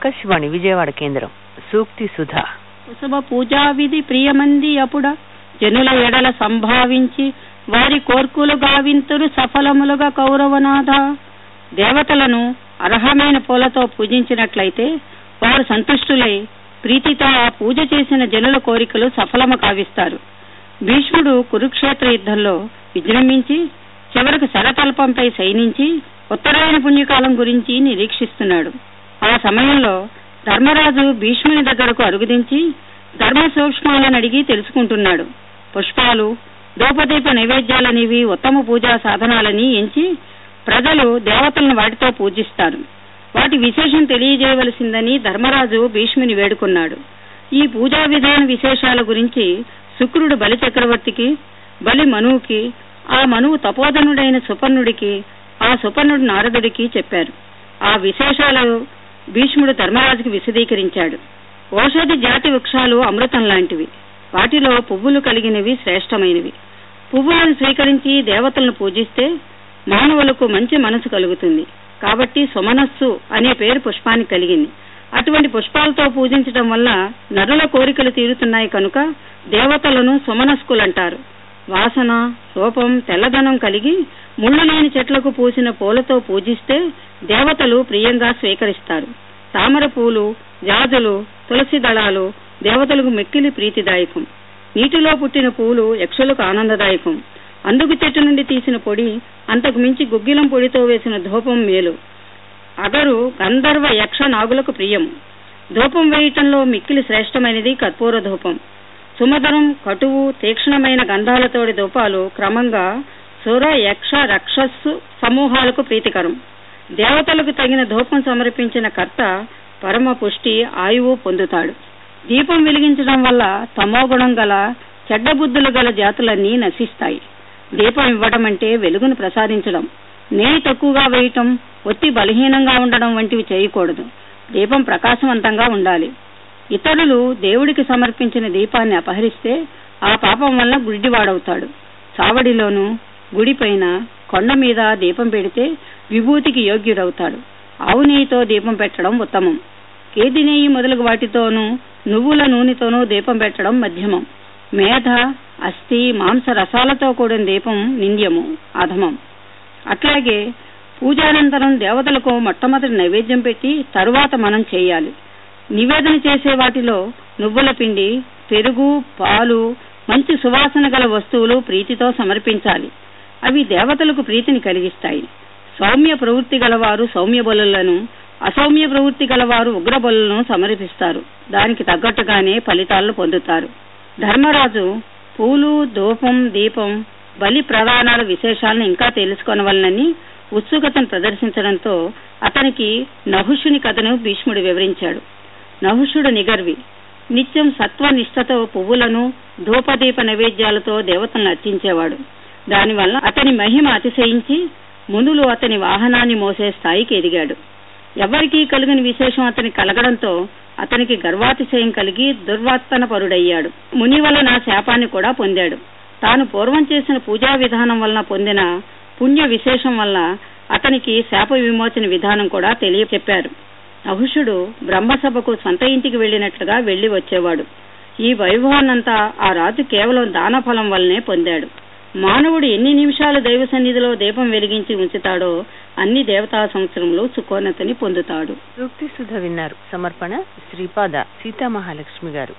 ఆకాశవాణి విజయవాడ కేంద్రం. సూక్తి సుధా. కుసుమ పూజా విధి ప్రియమంది అప్పుడ జనుల ఎడల సంభావించి వారి కోర్కులు గావింతురు సఫలములుగా కౌరవనాథ. దేవతలను అర్హమైన పూలతో పూజించినట్లయితే వారు సంతుష్టులై ప్రీతితో ఆ పూజ చేసిన జనుల కోరికలు సఫలము కావిస్తారు. భీష్ముడు కురుక్షేత్ర యుద్ధంలో విజృంభించి చివరకు శరతల్పంపై శయనించి ఉత్తరాయణ పుణ్యకాలం గురించి నిరీక్షిస్తున్నాడు. ఆ సమయంలో ధర్మరాజు భీష్ముని దగ్గరకు అరుగుదించి ధర్మ సూక్ష్మాలను అడిగి తెలుసుకుంటున్నాడు. పుష్పాలు దూపదీప నైవేద్యాలనివి ఉత్తమ పూజా సాధనాలని ఎంచి ప్రజలు దేవతలను వాటితో పూజిస్తారు. వాటి విశేషం తెలియజేయవలసిందని ధర్మరాజు భీష్ముని వేడుకున్నాడు. ఈ పూజా విధాన విశేషాల గురించి శుక్రుడు బలి చక్రవర్తికి బలి మనువుకి ఆ మనువు తపోధనుడైన సుపర్ణుడికి ఆ సుపర్ణుడు నారదుడికి చెప్పారు. ఆ విశేషాలు భీష్ముడు ధర్మరాజుకి విశదీకరించాడు. ఓషధి జాతి వృక్షాలు అమృతం లాంటివి వాటిలో పువ్వులు కలిగినవి శ్రేష్టమైనవి. పువ్వులను స్వీకరించి దేవతలను పూజిస్తే మానవులకు మంచి మనసు కలుగుతుంది. కాబట్టి సుమనస్సు అనే పేరు పుష్పానికి కలిగింది. అటువంటి పుష్పాలతో పూజించడం వల్ల నరుల కోరికలు తీరుతున్నాయి కనుక దేవతలను సుమనస్కులంటారు. వాసన రూపం తెల్లదనం కలిగి ముళ్ళు లేని చెట్లకు పూసిన పూలతో పూజిస్తే దేవతలు ప్రియంగా స్వీకరిస్తారు. తామర పూలు జాజులు తులసి దళాలు దేవతలకు మెక్కిలి ప్రీతిదాయకం. నీటిలో పుట్టిన పూలు యక్షులకు ఆనందదాయకం. అందుకు చెట్టు నుండి తీసిన పొడి అంతకు మించి గుగ్గిలం పొడితో వేసిన ధూపం మేలు. అగరు గంధర్వ యక్ష నాగులకు ప్రియం. ధూపం వేయటంలో మిక్కిలి శ్రేష్టమైనది కర్పూర ధూపం. సుమధరం కటువు తీక్షణమైన గంధాలతోడి ధూపాలు క్రమంగా సుర యక్ష రక్షస్సు సమూహాలకు ప్రీతికరం. దేవతలకు తగిన ధూపం సమర్పించిన కర్త పరమ పుష్టి ఆయువు పొందుతాడు. దీపం వెలిగించడం వల్ల తమోగుణం గల చెడ్డ బుద్ధులు గల జాతులన్నీ నశిస్తాయి. దీపం ఇవ్వడం అంటే వెలుగును ప్రసాదించడం. నెయ్యి తక్కువగా వేయటం ఒత్తి బలహీనంగా ఉండడం వంటివి చేయకూడదు. దీపం ప్రకాశవంతంగా ఉండాలి. ఇతరులు దేవుడికి సమర్పించిన దీపాన్ని అపహరిస్తే ఆ పాపం వల్ల గుడ్డివాడవుతాడు. చావడిలోను గుడిపైన కొండ మీద దీపం పెడితే విభూతికి యోగ్యుడవుతాడు. ఆవు నెయ్యితో దీపం పెట్టడం ఉత్తమం. కేది నెయ్యి మొదలగు వాటితోనూ నువ్వుల నూనెతోనూ దీపం పెట్టడం మధ్యమం. మేధ అస్థి మాంస రసాలతో కూడిన దీపం నింద్యము అధమం. అట్లాగే పూజానంతరం దేవతలకు మొట్టమొదటి నైవేద్యం పెట్టి తరువాత మనం చేయాలి. నివేదన చేసే వాటిలో నువ్వుల పిండి పెరుగు పాలు మంచి సువాసన గల వస్తువులు ప్రీతితో సమర్పించాలి. అవి దేవతలకు ప్రీతిని కలిగిస్తాయి. సౌమ్య ప్రవృత్తి గలవారు సౌమ్య బలులను అసౌమ్య ప్రవృత్తి గలవారు ఉగ్ర బలులను సమర్పిస్తారు దానికి తగ్గట్టుగానే ఫలితాలను పొందుతారు. ధర్మరాజు పూలు ధూపం దీపం బలి ప్రధానాల విశేషాలను ఇంకా తెలుసుకొనవలనని ఉత్సుకతను ప్రదర్శించడంతో అతనికి నహుషుని కథను భీష్ముడు వివరించాడు. నహుషుడు నిగర్వి. నిత్యం సత్వనిష్టతో పువ్వులను ధూపదీప నైవేద్యాలతో దేవతలను అర్చించేవాడు. దానివల్ల అతని మహిమ అతిశయించి మునులు అతని వాహనాన్ని మోసే స్థాయికి ఎదిగాడు. ఎవరికీ కలిగిన విశేషం అతని కలగడంతో అతనికి గర్వాతిశయం కలిగి దుర్వర్తన పరుడయ్యాడు ముని వలన శాపాన్ని కూడా పొందాడు. తాను పూర్వం చేసిన పూజా విధానం వలన పొందిన పుణ్య విశేషం వల్ల అతనికి శాప విమోచన విధానం కూడా తెలియ చెప్పారు నహుషుడు బ్రహ్మసభకు సొంత ఇంటికి వెళ్ళినట్లుగా వెళ్ళి వచ్చేవాడు. ఈ వైభవాన్నంతా ఆ రాజు కేవలం దానఫలం వల్లనే పొందాడు. మానవుడు ఎన్ని నిమిషాలు దైవ సన్నిధిలో దీపం వెలిగించి ఉంచుతాడో అన్ని దేవతా సంవత్సరంలో సుకోన్నతని పొందుతాడు. సూక్తి సుధ విన్నారు. సమర్పణ శ్రీపాద సీతామహాలక్ష్మి గారు.